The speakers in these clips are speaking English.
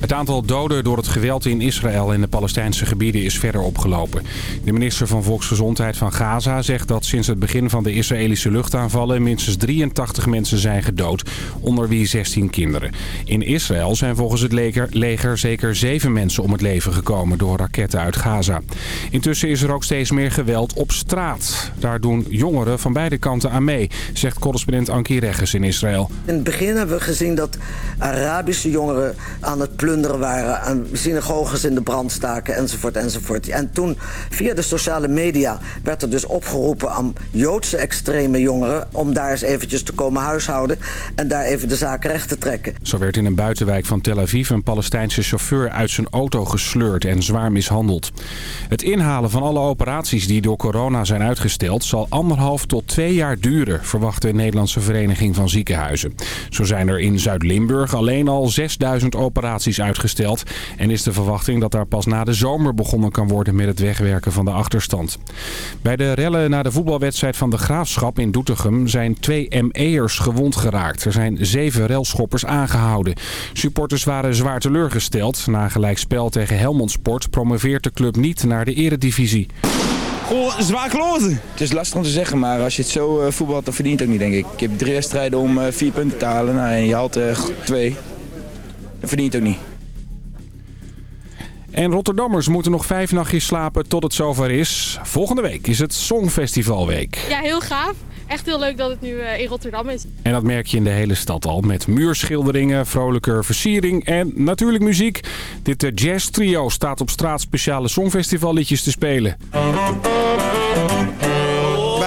Het aantal doden door het geweld in Israël en de Palestijnse gebieden is verder opgelopen. De minister van Volksgezondheid van Gaza zegt dat sinds het begin van de Israëlische luchtaanvallen minstens 83 mensen zijn gedood, onder wie 16 kinderen. In Israël zijn volgens het leger, zeker 7 mensen om het leven gekomen door raketten uit Gaza. Intussen is er ook steeds meer geweld op straat. Daar doen jongeren van beide kanten aan mee, zegt correspondent Ankie Regges in Israël. In het begin hebben we gezien dat Arabische jongeren aan het plunderen waren... en synagoges in de brand staken, enzovoort, enzovoort. En toen, via de sociale media, werd er dus opgeroepen aan Joodse extreme jongeren... om daar eens eventjes te komen huishouden en daar even de zaak recht te trekken. Zo werd in een buitenwijk van Tel Aviv een Palestijnse chauffeur uit zijn auto gesleurd en zwaar mishandeld. Het inhalen van alle operaties die door corona zijn uitgesteld... zal anderhalf tot twee jaar duren, verwacht de Nederlandse Vereniging van Ziekenhuizen. Zo zijn er in Zuid-Limburg alleen al 6000 operaties uitgesteld. En is de verwachting dat daar pas na de zomer begonnen kan worden met het wegwerken van de achterstand. Bij de rellen na de voetbalwedstrijd van de Graafschap in Doetinchem zijn twee ME'ers gewond geraakt. Er zijn zeven relschoppers aangehouden. Supporters waren zwaar teleurgesteld. Na gelijk spel tegen Helmond Sport promoveert de club niet naar de eredivisie. Goh, zwaar kloten. Het is lastig om te zeggen, maar als je het zo uh, voetbalt, dan verdient het ook niet, denk ik. Ik heb drie wedstrijden om uh, vier punten te halen nou, en je haalt uh, twee. Dat verdient het ook niet. En Rotterdammers moeten nog vijf nachtjes slapen tot het zover is. Volgende week is het Songfestivalweek. Ja, heel gaaf. Echt heel leuk dat het nu in Rotterdam is. En dat merk je in de hele stad al. Met muurschilderingen, vrolijke versiering en natuurlijk muziek. Dit jazz trio staat op straat speciale Songfestivalliedjes te spelen.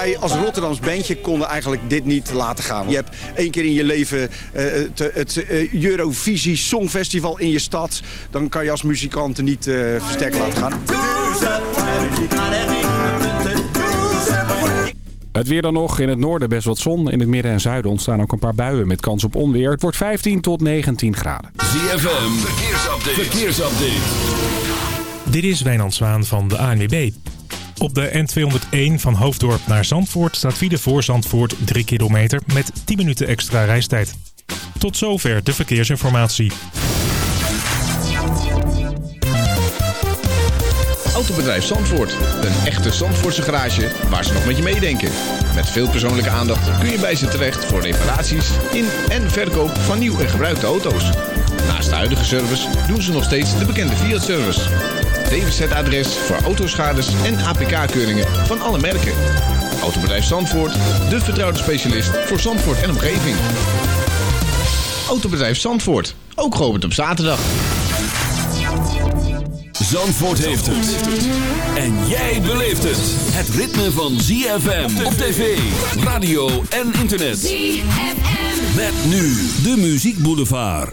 Wij als Rotterdams bandje konden eigenlijk dit niet laten gaan. Je hebt één keer in je leven uh, het, het uh, Eurovisie Songfestival in je stad. Dan kan je als muzikant niet uh, verstek laten gaan. Het weer dan nog. In het noorden best wat zon. In het midden en zuiden ontstaan ook een paar buien met kans op onweer. Het wordt 15 tot 19 graden. ZFM, verkeersupdate. verkeersupdate. Dit is Wijnand Zwaan van de ANWB. Op de N201 van Hoofddorp naar Zandvoort staat file voor Zandvoort 3 kilometer met 10 minuten extra reistijd. Tot zover de verkeersinformatie. Autobedrijf Zandvoort. Een echte Zandvoortse garage waar ze nog met je meedenken. Met veel persoonlijke aandacht kun je bij ze terecht voor reparaties in en verkoop van nieuw en gebruikte auto's. Naast de huidige service doen ze nog steeds de bekende Fiat-service. DWZ-adres voor autoschades en APK-keuringen van alle merken. Autobedrijf Zandvoort, de vertrouwde specialist voor Zandvoort en omgeving. Autobedrijf Zandvoort, ook geopend op zaterdag. Zandvoort heeft het. En jij beleeft het. Het ritme van ZFM op tv, radio en internet. ZFM. Met nu de Muziek Boulevard.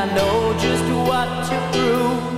I know just what to prove.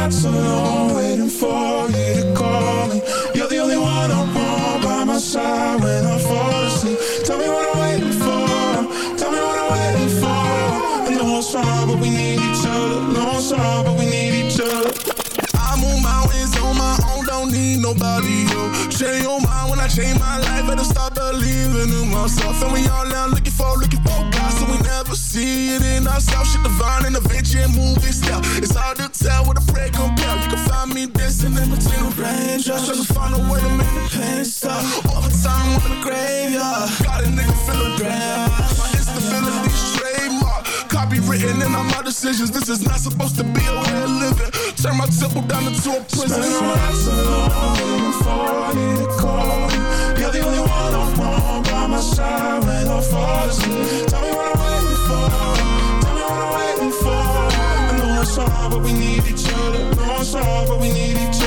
All my nights alone, waiting for you to call me. You're the only one I want by my side when I fall asleep. Tell me what I'm waiting for. Tell me what I'm waiting for. I know it's hard, but we need each other. No, it's hard, but we need each other. I move mountains on my own, don't need nobody, yo. Change your mind when I change my life, better start believing in myself. And we all now looking for, looking for God, so we never see it in ourselves. Shit divine and movie style. It's hard the raindrops, trying to find a way to make the pain stop. Overtime in the graveyard, got a nigga feeling grand. My instability trademark, copywritten in all my decisions. This is not supposed to be a way of living. Turn my temple down into a prison. Spending my nights alone, waiting for you to call. You're the only one I want by my side when I fall asleep. Tell me what I'm waiting for. Tell me what I'm waiting for. I know it's hard, but we need each other. I know it's hard, but we need each other.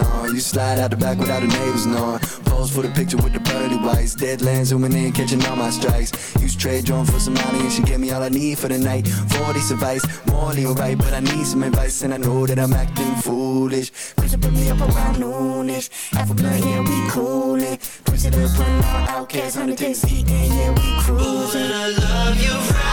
On. You slide out the back without the neighbors knowing. Pose for the picture with the pearly whites. Deadlands zooming in, catching all my strikes. Use trade drone for some money and she gave me all I need for the night. 40 advice, morally alright, but I need some advice and I know that I'm acting foolish. Push it, put me up around noonish. Half blunt, yeah, we coolin'. Push it up, run all outcasts, 100 days yeah, we cruising. I love you right,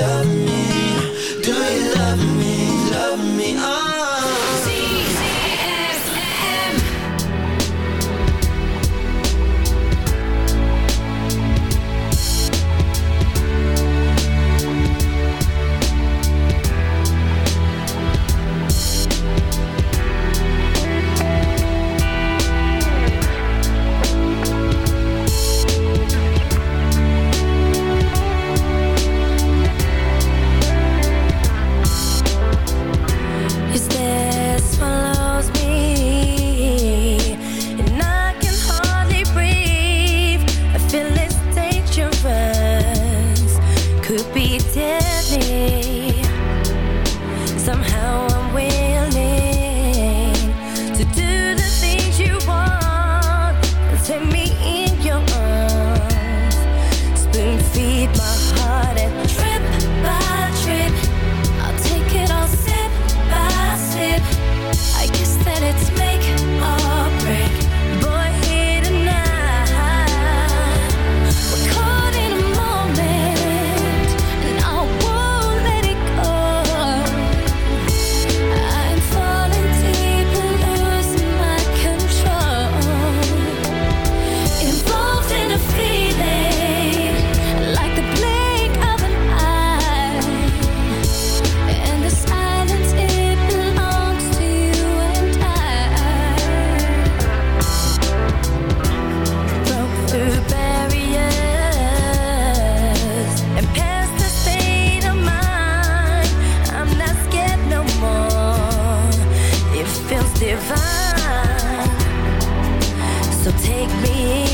me, divine. So take me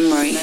memory.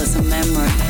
as a memory.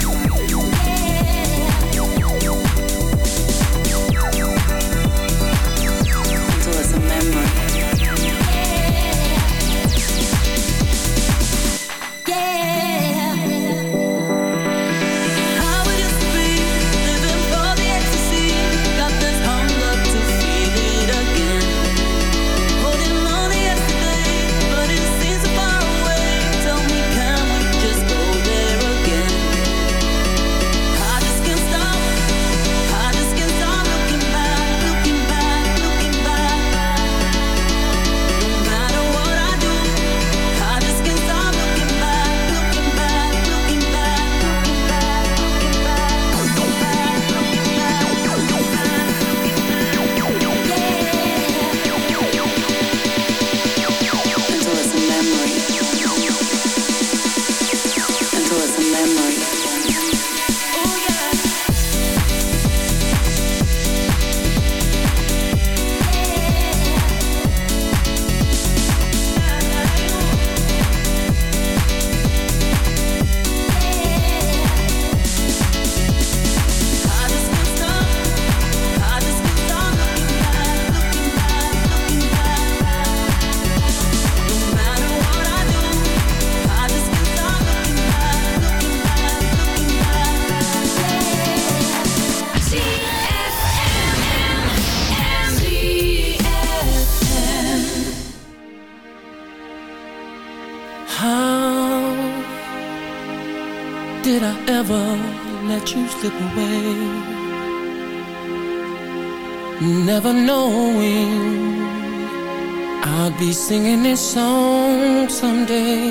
I'll be singing this song someday.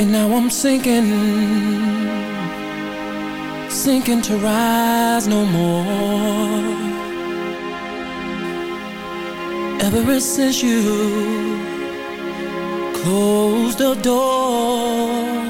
And now I'm sinking Sinking to rise no more. Ever since you Closed the door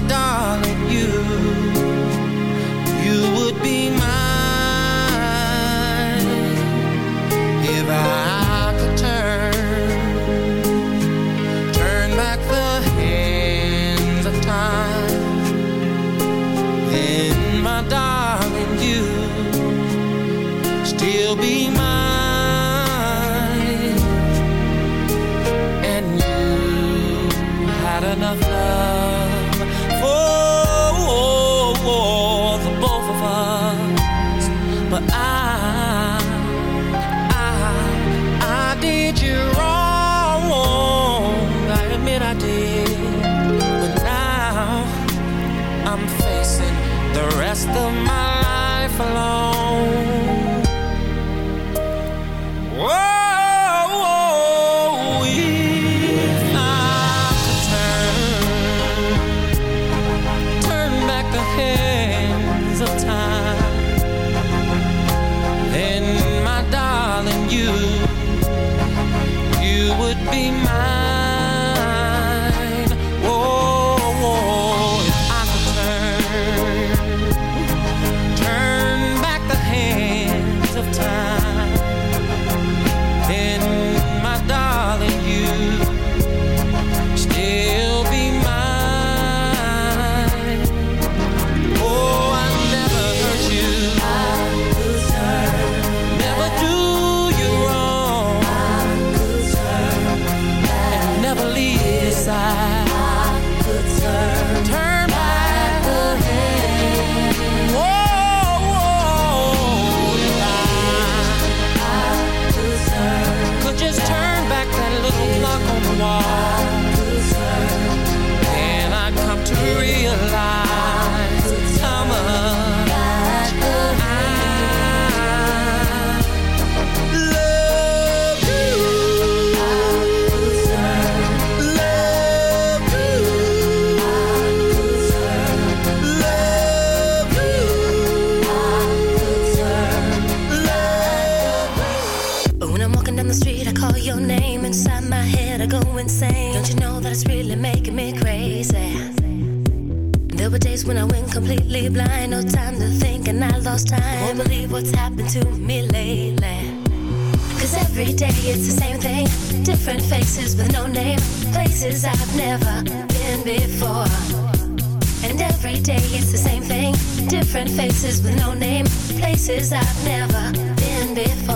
my darling, you, you would be mine. faces with no name, places I've never been before. And every day it's the same thing, different faces with no name, places I've never been before.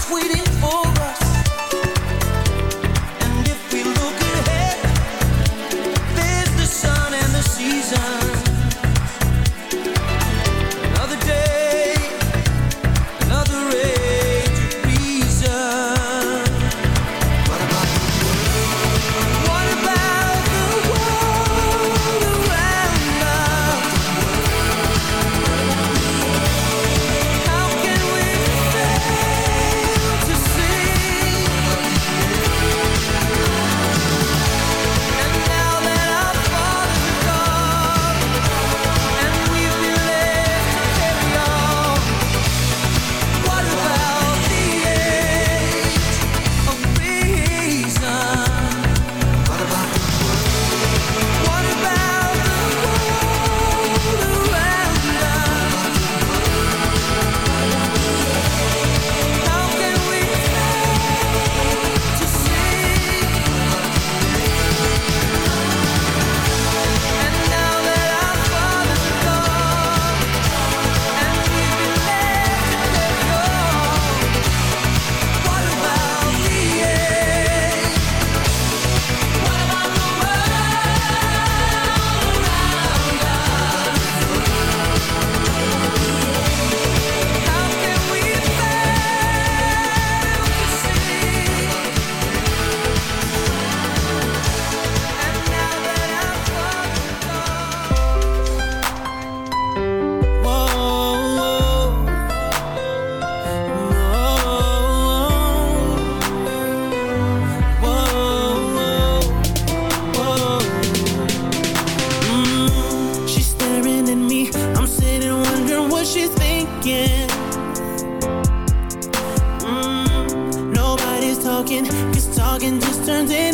So waiting for talking just turns into